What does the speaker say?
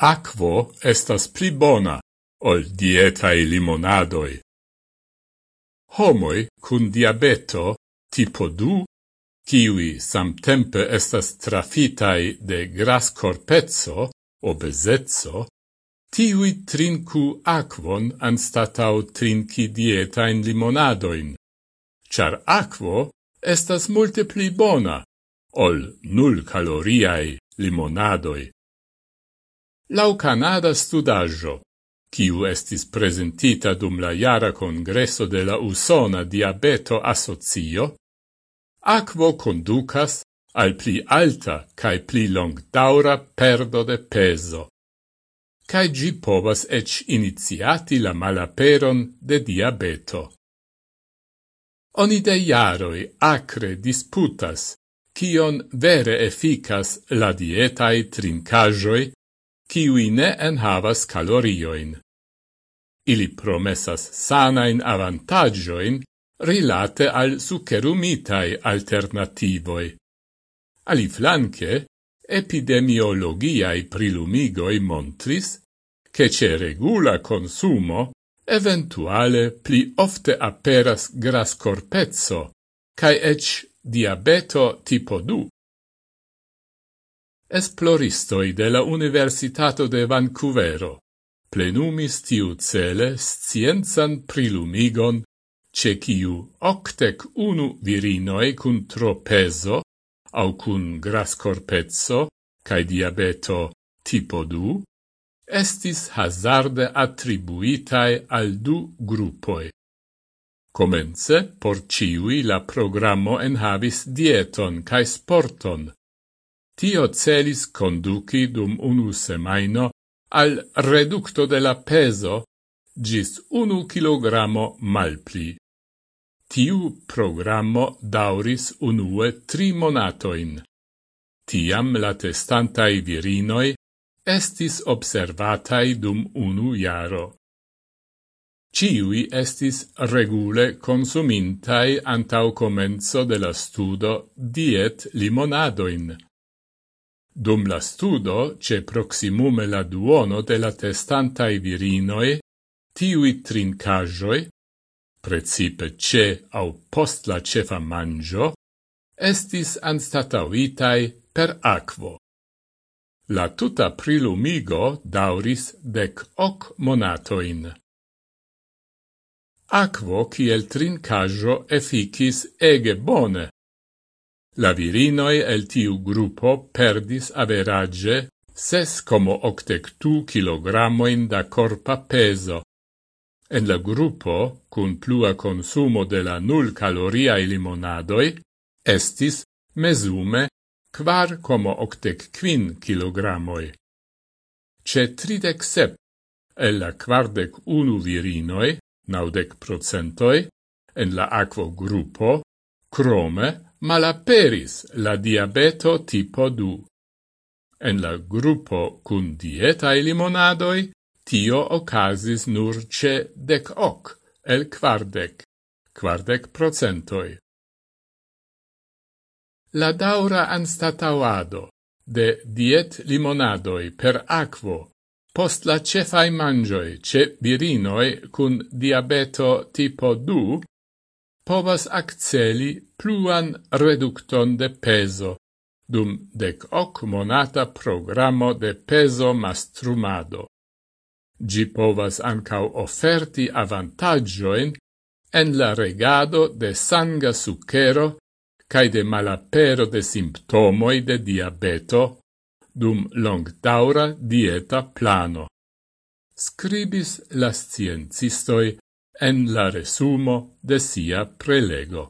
aquo estas pli bona ol dietai limonadoi. Homoi cun diabeto tipo 2, kiwi samtempe estas trafitai de gras corpezzo, obesezzo, tiui trinku aquon anstatau trinki dietain limonadoin, char aquo estas multe pli bona ol nul caloriai limonadoi lau Canada studaggio, kiu estis presentita dum la jara congresso de la Usona Diabeto Associo, aquo conducas al pli alta cae pli longdaura perdo de peso, cae gi povas ec iniziati la malaperon de diabeto. Oni de jaroi acre disputas, kion vere efficas la dietae trincajoi kiui ne enhavas calorioin. Ili promesas sanain avantagioin rilate al sucerumitai alternativoi. Ali flanque, epidemiologiai prilumigoi montris che ce regula consumo eventuale pli ofte aperas grascorpezzo, cae ec diabeto tipo 2 esploristoi de la Universitato de Vancouvero plenumis tiu cele scienzan prilumigon ce ciu octec unu virinoe cun tropezo au cun grascorpezzo cae diabeto tipo 2 estis hazarde attribuitae al du gruppoi. Comence, por ciui la programmo enhavis dieton cae sporton, Tio celis conduci dum unu semaino al reducto de la peso gis unu kilogramo malpli. Tiu programmo dauris unue tri monatoin. Tiam la testantai virinoi estis observatai dum unu jaro. Ciui estis regule consumintai antau comenzo de la studo diet limonadoin. Dum la studo, ce proximume la duono de la testantai virinoe, tiui trincajoi, precipe ce au post la cefa mangio, estis anstatauitai per aquo. La tuta prilumigo dauris dec hoc monatoin. Aquo, ciel trincajo, efficis ege bone, La virinoi el tiu gruppo perdis average ses como octectu da corpa peso. En la gruppo, cun plua consumo de la nul caloriae limonadoi, estis mesume quar como octec quin kilogrammoi. Ce tridec sep, el la quardec unu virinoi, naudec procentoi, en la aquo gruppo, crome malaperis la diabeto tipo 2. En la gruppo cun dietae limonadoi, tio ocasis nur ce dec hoc el quardec, quardec procentoi. La daura anstatauado de diet limonadoi per aquo post la cefai mangioi ce virinoi cun diabeto tipo 2 povas acceli pluan reducton de peso dum dec hoc monata programo de peso mastrumado. Gi povas ancau offerti avantagioin en la regado de sanga sucero cae de malapero de simptomoi de diabeto dum longdaura dieta plano. Scribis la sciencistoi en la resumo de sia prelego.